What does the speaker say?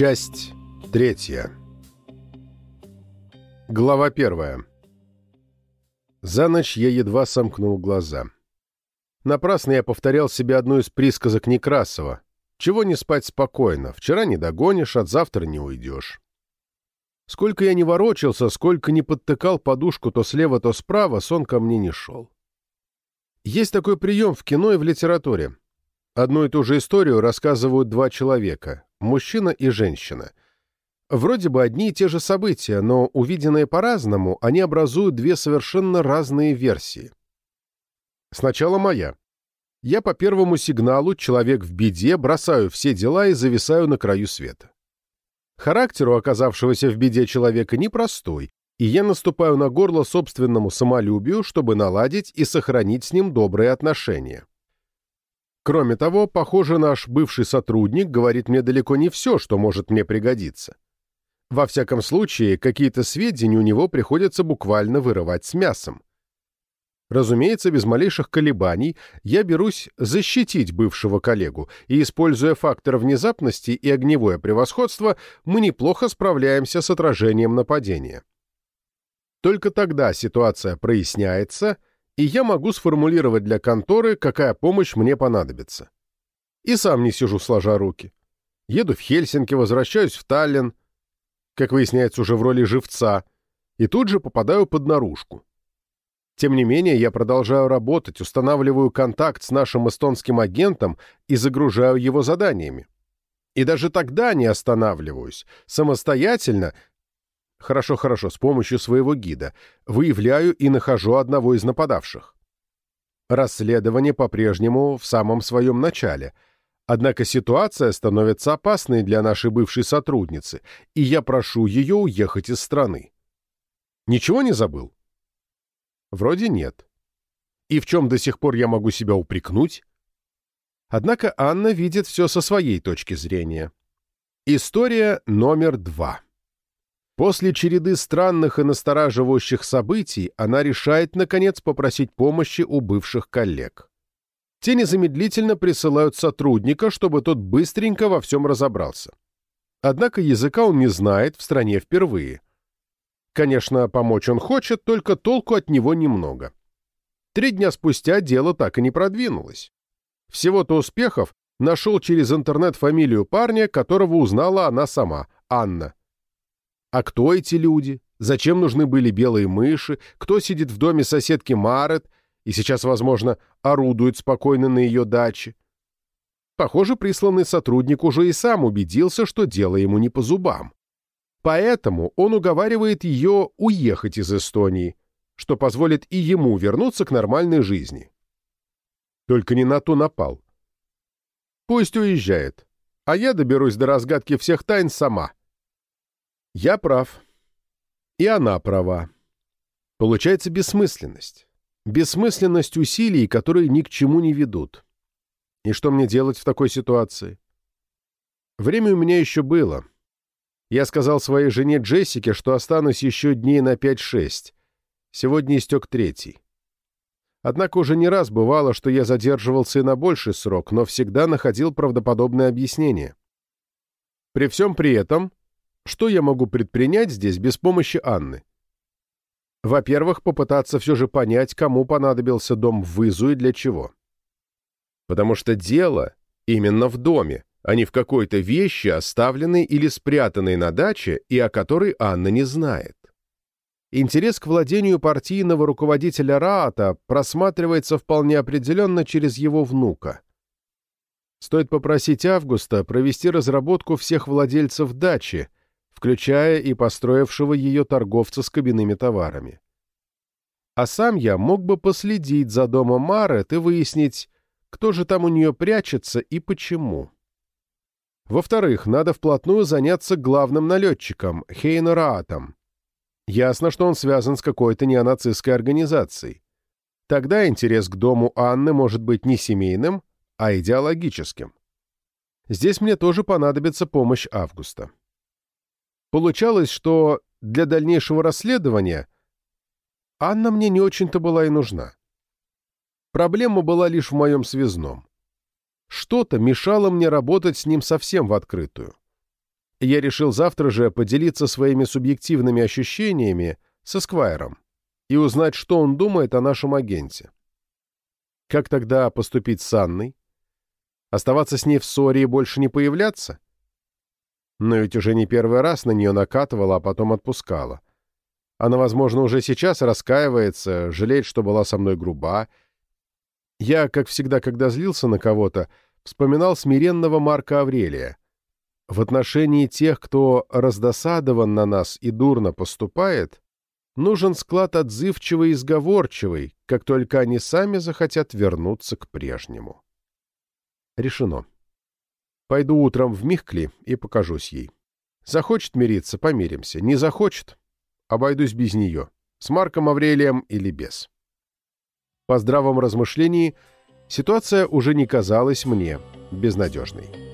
Часть третья. Глава первая. За ночь я едва сомкнул глаза. Напрасно я повторял себе одну из присказок Некрасова. Чего не спать спокойно, вчера не догонишь, от завтра не уйдешь. Сколько я не ворочался, сколько не подтыкал подушку то слева, то справа, сон ко мне не шел. Есть такой прием в кино и в литературе. Одну и ту же историю рассказывают два человека, мужчина и женщина. Вроде бы одни и те же события, но увиденные по-разному, они образуют две совершенно разные версии. Сначала моя. Я по первому сигналу, человек в беде, бросаю все дела и зависаю на краю света. Характер у оказавшегося в беде человека непростой, и я наступаю на горло собственному самолюбию, чтобы наладить и сохранить с ним добрые отношения. Кроме того, похоже, наш бывший сотрудник говорит мне далеко не все, что может мне пригодиться. Во всяком случае, какие-то сведения у него приходится буквально вырывать с мясом. Разумеется, без малейших колебаний я берусь защитить бывшего коллегу, и, используя фактор внезапности и огневое превосходство, мы неплохо справляемся с отражением нападения. Только тогда ситуация проясняется — и я могу сформулировать для конторы, какая помощь мне понадобится. И сам не сижу сложа руки. Еду в Хельсинки, возвращаюсь в Таллин, как выясняется уже в роли живца, и тут же попадаю под наружку. Тем не менее, я продолжаю работать, устанавливаю контакт с нашим эстонским агентом и загружаю его заданиями. И даже тогда не останавливаюсь. Самостоятельно Хорошо, хорошо, с помощью своего гида. Выявляю и нахожу одного из нападавших. Расследование по-прежнему в самом своем начале. Однако ситуация становится опасной для нашей бывшей сотрудницы, и я прошу ее уехать из страны. Ничего не забыл? Вроде нет. И в чем до сих пор я могу себя упрекнуть? Однако Анна видит все со своей точки зрения. История номер два. После череды странных и настораживающих событий она решает, наконец, попросить помощи у бывших коллег. Те незамедлительно присылают сотрудника, чтобы тот быстренько во всем разобрался. Однако языка он не знает в стране впервые. Конечно, помочь он хочет, только толку от него немного. Три дня спустя дело так и не продвинулось. Всего-то успехов нашел через интернет фамилию парня, которого узнала она сама, Анна. А кто эти люди? Зачем нужны были белые мыши? Кто сидит в доме соседки Марет и сейчас, возможно, орудует спокойно на ее даче? Похоже, присланный сотрудник уже и сам убедился, что дело ему не по зубам. Поэтому он уговаривает ее уехать из Эстонии, что позволит и ему вернуться к нормальной жизни. Только не на то напал. Пусть уезжает, а я доберусь до разгадки всех тайн сама. Я прав. И она права. Получается бессмысленность. Бессмысленность усилий, которые ни к чему не ведут. И что мне делать в такой ситуации? Время у меня еще было. Я сказал своей жене Джессике, что останусь еще дней на 5-6. Сегодня истек третий. Однако уже не раз бывало, что я задерживался и на больший срок, но всегда находил правдоподобное объяснение. При всем при этом что я могу предпринять здесь без помощи Анны? Во-первых, попытаться все же понять, кому понадобился дом в Изу и для чего. Потому что дело именно в доме, а не в какой-то вещи, оставленной или спрятанной на даче и о которой Анна не знает. Интерес к владению партийного руководителя Раата просматривается вполне определенно через его внука. Стоит попросить Августа провести разработку всех владельцев дачи, включая и построившего ее торговца с кабинными товарами. А сам я мог бы последить за домом Марет и выяснить, кто же там у нее прячется и почему. Во-вторых, надо вплотную заняться главным налетчиком, Хейнераатом. Ясно, что он связан с какой-то неонацистской организацией. Тогда интерес к дому Анны может быть не семейным, а идеологическим. Здесь мне тоже понадобится помощь Августа. Получалось, что для дальнейшего расследования Анна мне не очень-то была и нужна. Проблема была лишь в моем связном. Что-то мешало мне работать с ним совсем в открытую. Я решил завтра же поделиться своими субъективными ощущениями со Сквайром и узнать, что он думает о нашем агенте. Как тогда поступить с Анной? Оставаться с ней в ссоре и больше не появляться? Но ведь уже не первый раз на нее накатывала, а потом отпускала. Она, возможно, уже сейчас раскаивается, жалеет, что была со мной груба. Я, как всегда, когда злился на кого-то, вспоминал смиренного Марка Аврелия. В отношении тех, кто раздосадован на нас и дурно поступает, нужен склад отзывчивый и сговорчивый, как только они сами захотят вернуться к прежнему. Решено. Пойду утром в Михкли и покажусь ей. Захочет мириться — помиримся. Не захочет — обойдусь без нее. С Марком Аврелием или без. По здравом размышлении ситуация уже не казалась мне безнадежной.